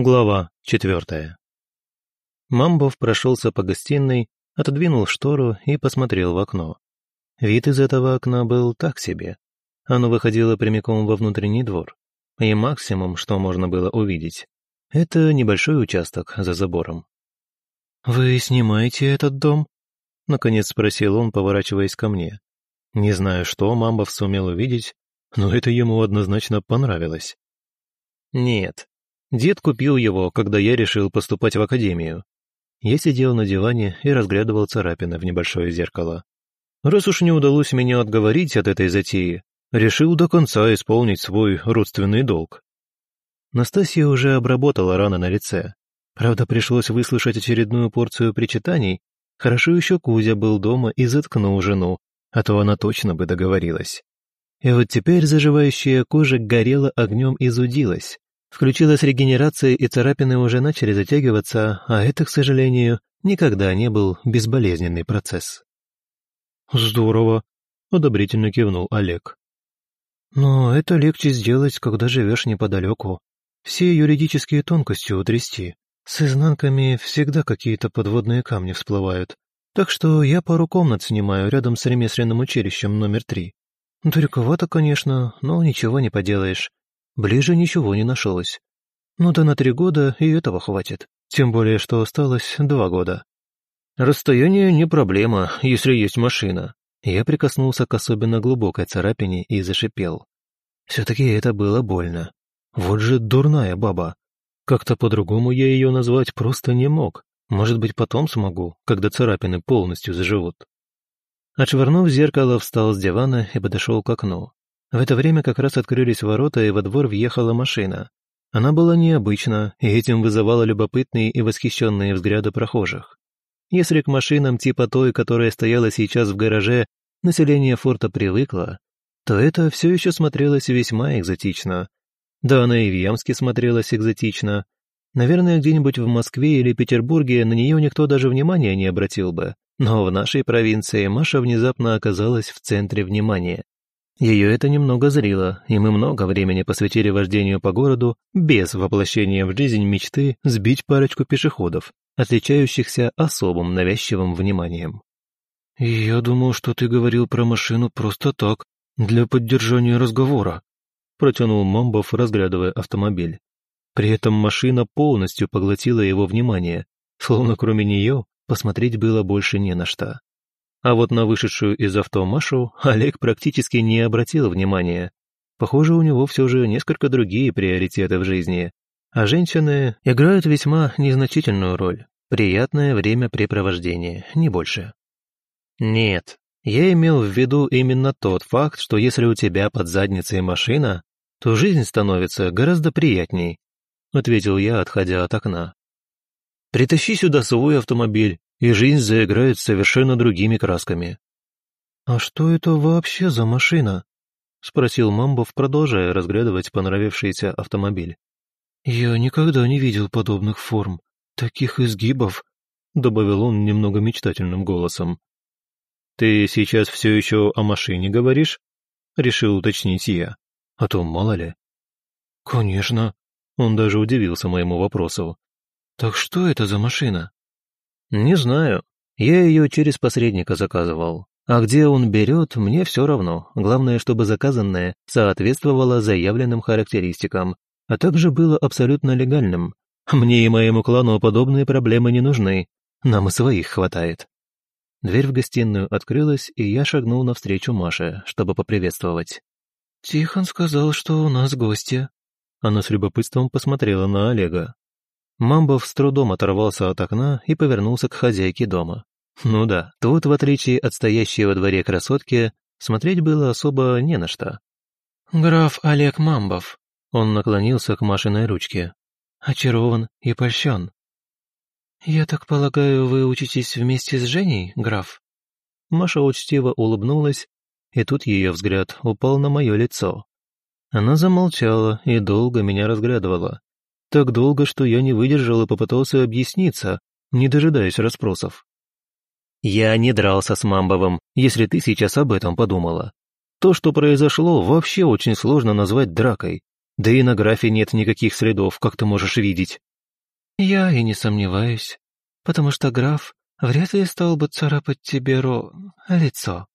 Глава четвертая. Мамбов прошелся по гостиной, отодвинул штору и посмотрел в окно. Вид из этого окна был так себе. Оно выходило прямиком во внутренний двор. И максимум, что можно было увидеть, это небольшой участок за забором. «Вы снимаете этот дом?» — наконец спросил он, поворачиваясь ко мне. Не знаю, что Мамбов сумел увидеть, но это ему однозначно понравилось. «Нет, Дед купил его, когда я решил поступать в академию. Я сидел на диване и разглядывал царапины в небольшое зеркало. Раз уж не удалось меня отговорить от этой затеи, решил до конца исполнить свой родственный долг. Настасья уже обработала раны на лице. Правда, пришлось выслушать очередную порцию причитаний. Хорошо еще Кузя был дома и заткнул жену, а то она точно бы договорилась. И вот теперь заживающая кожа горела огнем и зудилась. Включилась регенерация, и царапины уже начали затягиваться, а это, к сожалению, никогда не был безболезненный процесс. «Здорово», — одобрительно кивнул Олег. «Но это легче сделать, когда живешь неподалеку. Все юридические тонкости утрясти. С изнанками всегда какие-то подводные камни всплывают. Так что я пару комнат снимаю рядом с ремесленным училищем номер три. Далековато, конечно, но ничего не поделаешь. Ближе ничего не нашлось. Ну да на три года и этого хватит. Тем более, что осталось два года. Расстояние не проблема, если есть машина. Я прикоснулся к особенно глубокой царапине и зашипел. Все-таки это было больно. Вот же дурная баба. Как-то по-другому я ее назвать просто не мог. Может быть, потом смогу, когда царапины полностью заживут. Отшвырнув зеркало, встал с дивана и подошел к окну. В это время как раз открылись ворота, и во двор въехала машина. Она была необычна, и этим вызывала любопытные и восхищенные взгляды прохожих. Если к машинам типа той, которая стояла сейчас в гараже, население форта привыкло, то это все еще смотрелось весьма экзотично. Да она и в Ямске смотрелась экзотично. Наверное, где-нибудь в Москве или Петербурге на нее никто даже внимания не обратил бы. Но в нашей провинции Маша внезапно оказалась в центре внимания. Ее это немного зрило, и мы много времени посвятили вождению по городу без воплощения в жизнь мечты сбить парочку пешеходов, отличающихся особым навязчивым вниманием. «Я думал, что ты говорил про машину просто так, для поддержания разговора», протянул Момбов, разглядывая автомобиль. При этом машина полностью поглотила его внимание, словно кроме нее посмотреть было больше не на что. А вот на вышедшую из авто Машу Олег практически не обратил внимания. Похоже, у него все же несколько другие приоритеты в жизни. А женщины играют весьма незначительную роль. Приятное времяпрепровождение, не больше. Нет, я имел в виду именно тот факт, что если у тебя под задницей машина, то жизнь становится гораздо приятней, ответил я, отходя от окна. Притащи сюда свой автомобиль, и жизнь заиграет совершенно другими красками. «А что это вообще за машина?» — спросил Мамбов, продолжая разглядывать понравившийся автомобиль. «Я никогда не видел подобных форм, таких изгибов», — добавил он немного мечтательным голосом. «Ты сейчас все еще о машине говоришь?» — решил уточнить я. «А то мало ли». «Конечно», — он даже удивился моему вопросу. «Так что это за машина?» «Не знаю. Я ее через посредника заказывал. А где он берет, мне все равно. Главное, чтобы заказанное соответствовало заявленным характеристикам, а также было абсолютно легальным. Мне и моему клану подобные проблемы не нужны. Нам и своих хватает». Дверь в гостиную открылась, и я шагнул навстречу Маше, чтобы поприветствовать. «Тихон сказал, что у нас гости». Она с любопытством посмотрела на Олега. Мамбов с трудом оторвался от окна и повернулся к хозяйке дома. Ну да, тут, в отличие от стоящей во дворе красотки, смотреть было особо не на что. «Граф Олег Мамбов», — он наклонился к Машиной ручке. «Очарован и польщен». «Я так полагаю, вы учитесь вместе с Женей, граф?» Маша учтиво улыбнулась, и тут ее взгляд упал на мое лицо. Она замолчала и долго меня разглядывала, так долго, что я не выдержал и попытался объясниться, не дожидаясь расспросов. «Я не дрался с Мамбовым, если ты сейчас об этом подумала. То, что произошло, вообще очень сложно назвать дракой. Да и на графе нет никаких следов, как ты можешь видеть. «Я и не сомневаюсь, потому что граф вряд ли стал бы царапать тебе ро... лицо»,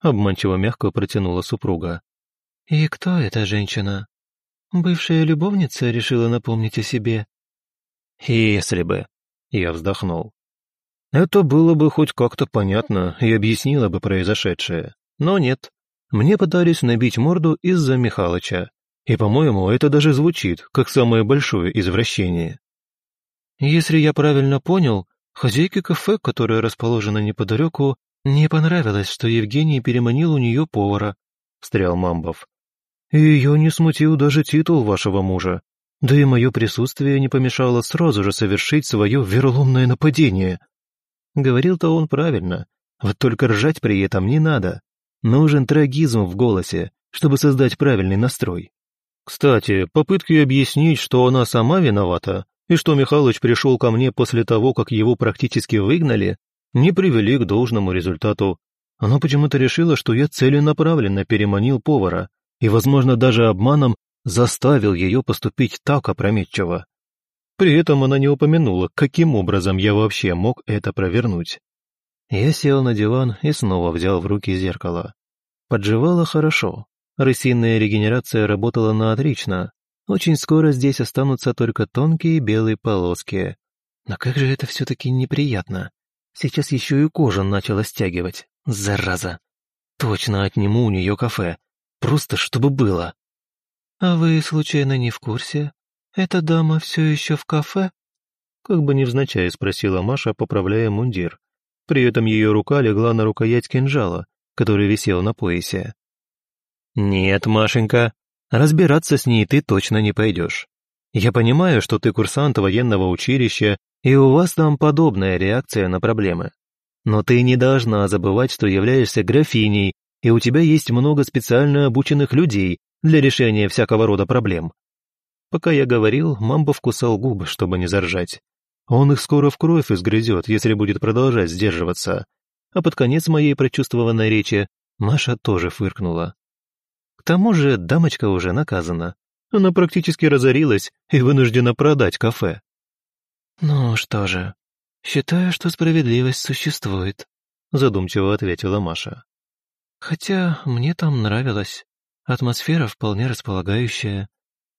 обманчиво мягко протянула супруга. «И кто эта женщина? Бывшая любовница решила напомнить о себе?» «Если бы», — я вздохнул. Это было бы хоть как-то понятно и объяснило бы произошедшее. Но нет. Мне пытались набить морду из-за Михалыча. И, по-моему, это даже звучит, как самое большое извращение. Если я правильно понял, хозяйке кафе, которое расположено неподалеку, не понравилось, что Евгений переманил у нее повара, — встрял Мамбов. И ее не смутил даже титул вашего мужа. Да и мое присутствие не помешало сразу же совершить свое вероломное нападение. Говорил-то он правильно, вот только ржать при этом не надо. Нужен трагизм в голосе, чтобы создать правильный настрой. Кстати, попытки объяснить, что она сама виновата, и что Михалыч пришел ко мне после того, как его практически выгнали, не привели к должному результату. Она почему-то решила, что я целенаправленно переманил повара и, возможно, даже обманом заставил ее поступить так опрометчиво. При этом она не упомянула, каким образом я вообще мог это провернуть. Я сел на диван и снова взял в руки зеркало. Подживало хорошо. Рысиная регенерация работала на отлично. Очень скоро здесь останутся только тонкие белые полоски. Но как же это все-таки неприятно. Сейчас еще и кожа начала стягивать. Зараза. Точно отниму у нее кафе. Просто чтобы было. «А вы, случайно, не в курсе? Эта дама все еще в кафе?» Как бы невзначай спросила Маша, поправляя мундир. При этом ее рука легла на рукоять кинжала, который висел на поясе. «Нет, Машенька, разбираться с ней ты точно не пойдешь. Я понимаю, что ты курсант военного училища, и у вас там подобная реакция на проблемы. Но ты не должна забывать, что являешься графиней, и у тебя есть много специально обученных людей для решения всякого рода проблем». Пока я говорил, Мамба вкусал губы, чтобы не заржать. Он их скоро в кровь изгрызет, если будет продолжать сдерживаться. А под конец моей прочувствованной речи Маша тоже фыркнула. К тому же дамочка уже наказана. Она практически разорилась и вынуждена продать кафе. «Ну что же, считаю, что справедливость существует», задумчиво ответила Маша. «Хотя мне там нравилось. Атмосфера вполне располагающая.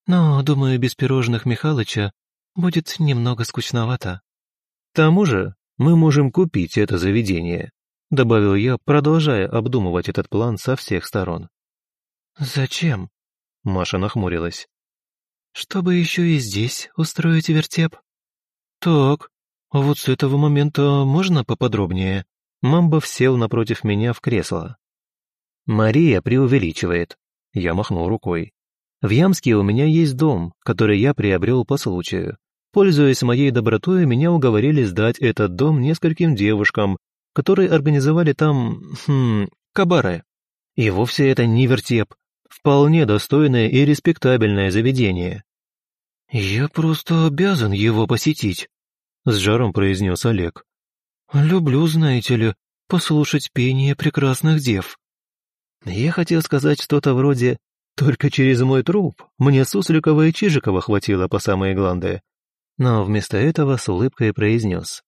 Но, думаю, без пирожных Михалыча будет немного скучновато. К тому же мы можем купить это заведение, добавил я, продолжая обдумывать этот план со всех сторон. Зачем? Маша нахмурилась. Чтобы еще и здесь устроить вертеп. Так, а вот с этого момента можно поподробнее? Мамбов сел напротив меня в кресло. Мария преувеличивает. Я махнул рукой. В Ямске у меня есть дом, который я приобрел по случаю. Пользуясь моей добротой, меня уговорили сдать этот дом нескольким девушкам, которые организовали там... Хм, кабаре. И вовсе это не вертеп. Вполне достойное и респектабельное заведение. «Я просто обязан его посетить», — с жаром произнес Олег. «Люблю, знаете ли, послушать пение прекрасных дев». Я хотел сказать что-то вроде «Только через мой труп мне Сусликова и Чижикова хватило по самые гланды», но вместо этого с улыбкой произнес.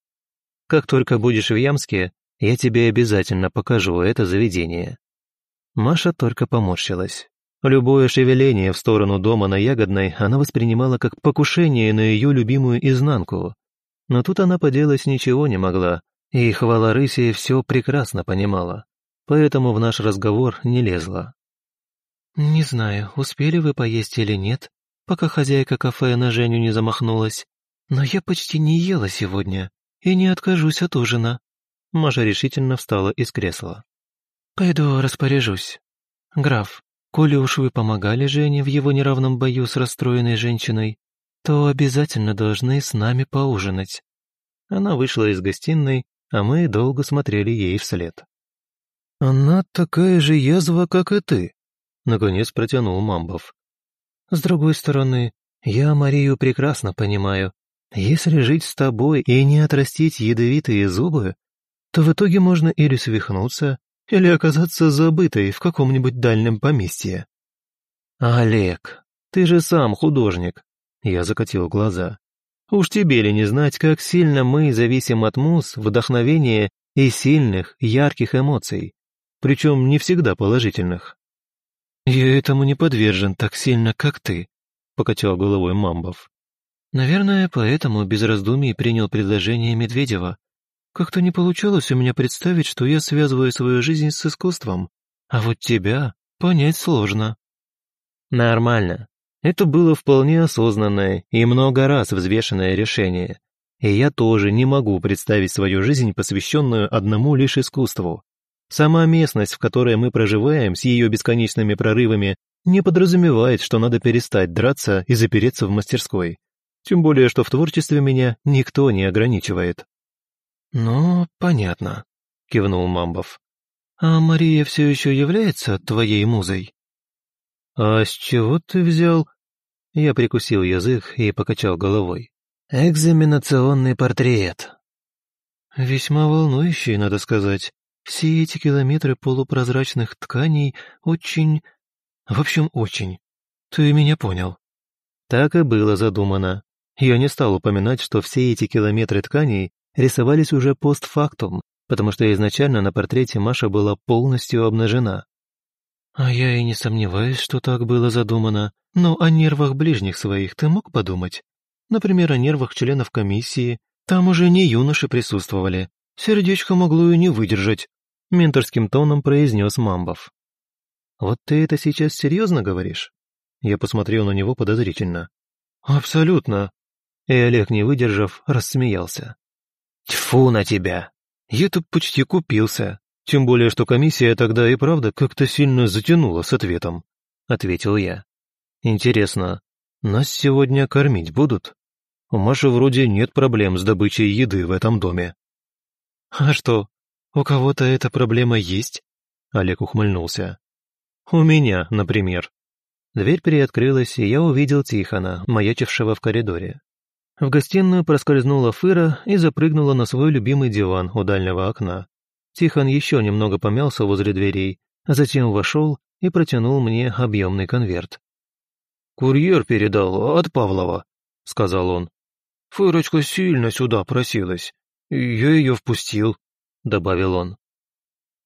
«Как только будешь в Ямске, я тебе обязательно покажу это заведение». Маша только поморщилась. Любое шевеление в сторону дома на Ягодной она воспринимала как покушение на ее любимую изнанку. Но тут она поделать ничего не могла, и хвала рыси все прекрасно понимала, поэтому в наш разговор не лезла. «Не знаю, успели вы поесть или нет, пока хозяйка кафе на Женю не замахнулась. «Но я почти не ела сегодня и не откажусь от ужина». Маша решительно встала из кресла. «Пойду распоряжусь. Граф, коли уж вы помогали Жене в его неравном бою с расстроенной женщиной, то обязательно должны с нами поужинать». Она вышла из гостиной, а мы долго смотрели ей вслед. «Она такая же язва, как и ты», — наконец протянул Мамбов. «С другой стороны, я Марию прекрасно понимаю. Если жить с тобой и не отрастить ядовитые зубы, то в итоге можно или свихнуться, или оказаться забытой в каком-нибудь дальнем поместье. «Олег, ты же сам художник!» Я закатил глаза. Уж тебе ли не знать, как сильно мы зависим от муз, вдохновения и сильных, ярких эмоций, причем не всегда положительных. «Я этому не подвержен так сильно, как ты», — покачал головой Мамбов. «Наверное, поэтому без раздумий принял предложение Медведева. Как-то не получалось у меня представить, что я связываю свою жизнь с искусством, а вот тебя понять сложно». «Нормально. Это было вполне осознанное и много раз взвешенное решение. И я тоже не могу представить свою жизнь, посвященную одному лишь искусству. Сама местность, в которой мы проживаем, с ее бесконечными прорывами, не подразумевает, что надо перестать драться и запереться в мастерской. Тем более, что в творчестве меня никто не ограничивает. «Ну, понятно», — кивнул Мамбов. «А Мария все еще является твоей музой?» «А с чего ты взял?» Я прикусил язык и покачал головой. «Экзаменационный портрет». «Весьма волнующий, надо сказать. Все эти километры полупрозрачных тканей очень... В общем, очень. Ты меня понял». Так и было задумано. Я не стал упоминать, что все эти километры тканей рисовались уже постфактум, потому что изначально на портрете Маша была полностью обнажена. «А я и не сомневаюсь, что так было задумано. Но о нервах ближних своих ты мог подумать? Например, о нервах членов комиссии. Там уже не юноши присутствовали. Сердечко могло и не выдержать», — менторским тоном произнес Мамбов. «Вот ты это сейчас серьезно говоришь?» Я посмотрел на него подозрительно. «Абсолютно». И Олег, не выдержав, рассмеялся. «Тьфу на тебя! Я-то почти купился. Тем более, что комиссия тогда и правда как-то сильно затянула с ответом», — ответил я. «Интересно, нас сегодня кормить будут? У Маши вроде нет проблем с добычей еды в этом доме». «А что, у кого-то эта проблема есть?» Олег ухмыльнулся. «У меня, например». Дверь приоткрылась, и я увидел Тихона, маячившего в коридоре. В гостиную проскользнула Фыра и запрыгнула на свой любимый диван у дальнего окна. Тихон еще немного помялся возле дверей, затем вошел и протянул мне объемный конверт. «Курьер передал от Павлова», — сказал он. «Фырочка сильно сюда просилась. Я ее впустил», — добавил он.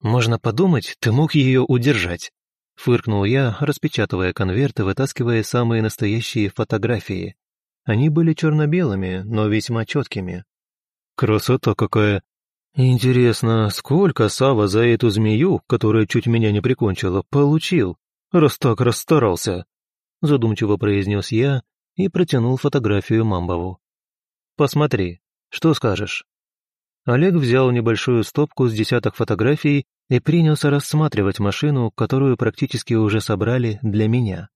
«Можно подумать, ты мог ее удержать», — фыркнул я, распечатывая конверт и вытаскивая самые настоящие фотографии. Они были черно-белыми, но весьма четкими. «Красота какая!» Интересно, сколько Сава за эту змею, которая чуть меня не прикончила, получил, раз так расстарался? Задумчиво произнес я и протянул фотографию Мамбову. Посмотри, что скажешь? Олег взял небольшую стопку с десяток фотографий и принялся рассматривать машину, которую практически уже собрали для меня.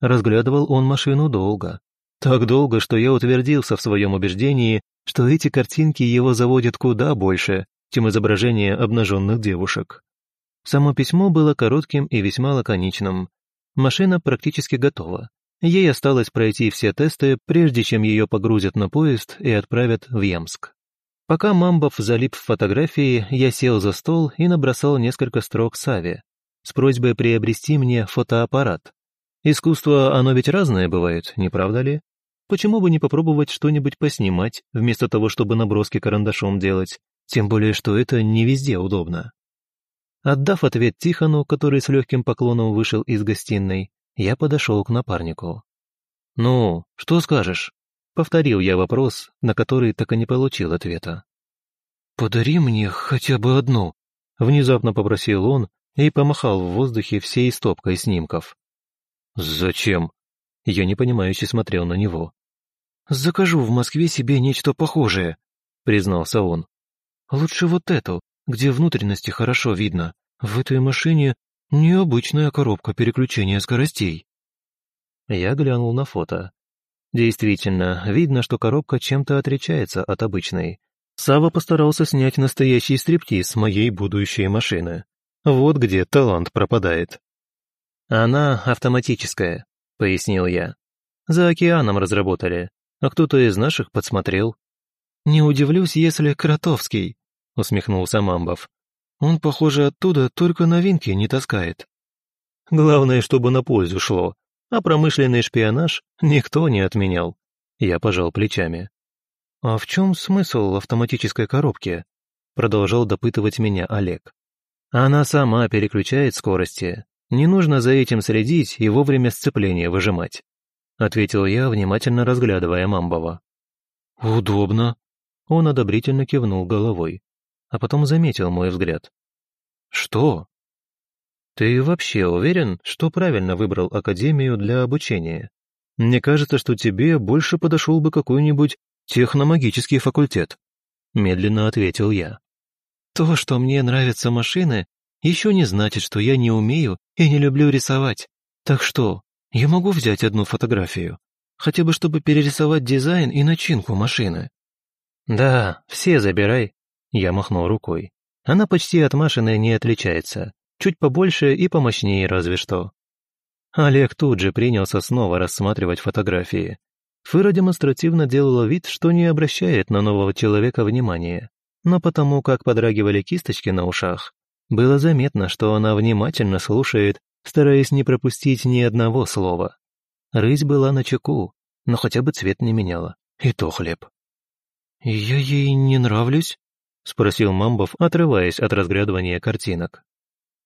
Разглядывал он машину долго. Так долго, что я утвердился в своем убеждении, что эти картинки его заводят куда больше, чем изображение обнаженных девушек. Само письмо было коротким и весьма лаконичным. Машина практически готова. Ей осталось пройти все тесты, прежде чем ее погрузят на поезд и отправят в Ямск. Пока Мамбов залип в фотографии, я сел за стол и набросал несколько строк Саве с просьбой приобрести мне фотоаппарат. Искусство, оно ведь разное бывает, не правда ли? Почему бы не попробовать что-нибудь поснимать, вместо того, чтобы наброски карандашом делать? Тем более, что это не везде удобно. Отдав ответ Тихону, который с легким поклоном вышел из гостиной, я подошел к напарнику. «Ну, что скажешь?» Повторил я вопрос, на который так и не получил ответа. «Подари мне хотя бы одну», — внезапно попросил он и помахал в воздухе всей стопкой снимков. «Зачем?» Я непонимающе смотрел на него. «Закажу в Москве себе нечто похожее», — признался он. «Лучше вот эту, где внутренности хорошо видно. В этой машине необычная коробка переключения скоростей». Я глянул на фото. Действительно, видно, что коробка чем-то отличается от обычной. Сава постарался снять настоящий стриптиз моей будущей машины. Вот где талант пропадает. «Она автоматическая», — пояснил я. «За океаном разработали а кто-то из наших подсмотрел. «Не удивлюсь, если Кротовский», — усмехнулся Мамбов. «Он, похоже, оттуда только новинки не таскает». «Главное, чтобы на пользу шло, а промышленный шпионаж никто не отменял». Я пожал плечами. а в чем смысл автоматической коробки?» Продолжал допытывать меня Олег. «Она сама переключает скорости. Не нужно за этим следить и вовремя сцепление выжимать», ответил я, внимательно разглядывая Мамбова. «Удобно», он одобрительно кивнул головой, а потом заметил мой взгляд. «Что?» «Ты вообще уверен, что правильно выбрал Академию для обучения? Мне кажется, что тебе больше подошел бы какой-нибудь техномагический факультет», медленно ответил я. «То, что мне нравятся машины, еще не значит, что я не умею и не люблю рисовать. Так что, я могу взять одну фотографию, хотя бы чтобы перерисовать дизайн и начинку машины?» «Да, все забирай», — я махнул рукой. «Она почти от Машиной не отличается. Чуть побольше и помощнее разве что». Олег тут же принялся снова рассматривать фотографии. Фыра демонстративно делала вид, что не обращает на нового человека внимания. Но потому, как подрагивали кисточки на ушах, было заметно, что она внимательно слушает, стараясь не пропустить ни одного слова. Рысь была на чеку, но хотя бы цвет не меняла. И то хлеб. «Я ей не нравлюсь?» — спросил Мамбов, отрываясь от разглядывания картинок.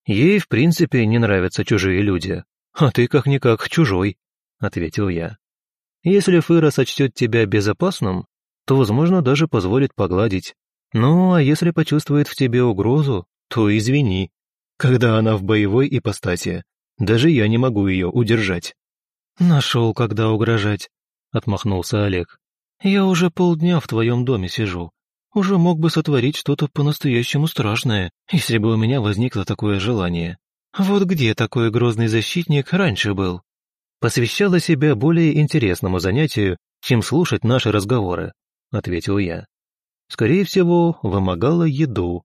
«Ей, в принципе, не нравятся чужие люди, а ты как-никак чужой», — ответил я. «Если Фыра сочтет тебя безопасным, то, возможно, даже позволит погладить. Ну, а если почувствует в тебе угрозу, то извини. Когда она в боевой ипостаси, даже я не могу ее удержать». «Нашел, когда угрожать», — отмахнулся Олег. Я уже полдня в твоем доме сижу. Уже мог бы сотворить что-то по-настоящему страшное, если бы у меня возникло такое желание. Вот где такой грозный защитник раньше был? Посвящала себя более интересному занятию, чем слушать наши разговоры, ответил я. Скорее всего, вымогала еду.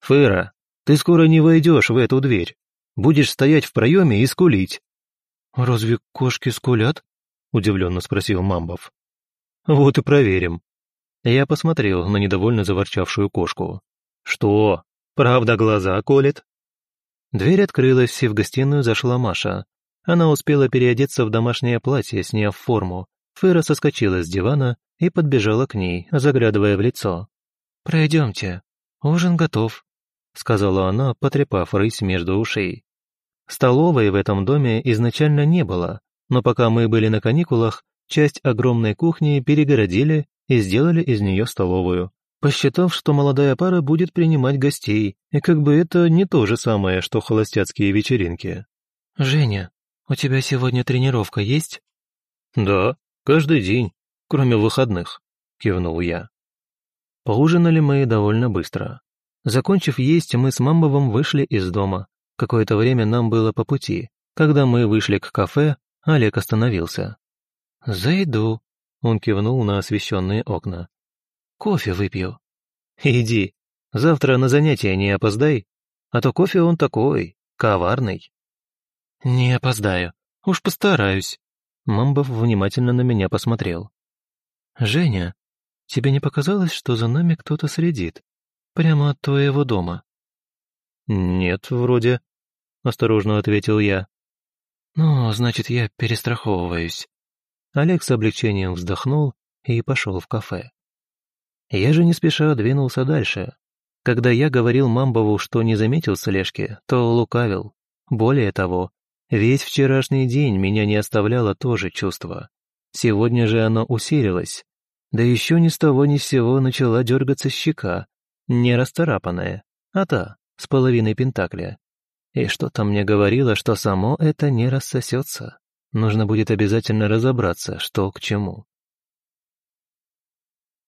Фыра, ты скоро не войдешь в эту дверь. Будешь стоять в проеме и скулить. «Разве кошки скулят?» — удивленно спросил Мамбов. Вот и проверим. Я посмотрел на недовольно заворчавшую кошку. Что, правда глаза колет? Дверь открылась, и в гостиную зашла Маша. Она успела переодеться в домашнее платье, сняв форму. Фыра соскочила с дивана и подбежала к ней, заглядывая в лицо. «Пройдемте, ужин готов», — сказала она, потрепав рысь между ушей. Столовой в этом доме изначально не было, но пока мы были на каникулах, Часть огромной кухни перегородили и сделали из нее столовую, посчитав, что молодая пара будет принимать гостей, и как бы это не то же самое, что холостяцкие вечеринки. «Женя, у тебя сегодня тренировка есть?» «Да, каждый день, кроме выходных», — кивнул я. Поужинали мы довольно быстро. Закончив есть, мы с Мамбовым вышли из дома. Какое-то время нам было по пути. Когда мы вышли к кафе, Олег остановился. «Зайду», — он кивнул на освещенные окна. «Кофе выпью». «Иди, завтра на занятия не опоздай, а то кофе он такой, коварный». «Не опоздаю, уж постараюсь». Мамбов внимательно на меня посмотрел. «Женя, тебе не показалось, что за нами кто-то следит? Прямо от твоего дома?» «Нет, вроде», — осторожно ответил я. «Ну, значит, я перестраховываюсь». Олег с облегчением вздохнул и пошел в кафе. Я же не спеша двинулся дальше. Когда я говорил Мамбову, что не заметил слежки, то лукавил. Более того, весь вчерашний день меня не оставляло то же чувство. Сегодня же оно усилилось. Да еще ни с того ни с сего начала дергаться щека, не расцарапанная, а та, с половиной пентакля. И что-то мне говорило, что само это не рассосется. Нужно будет обязательно разобраться, что к чему.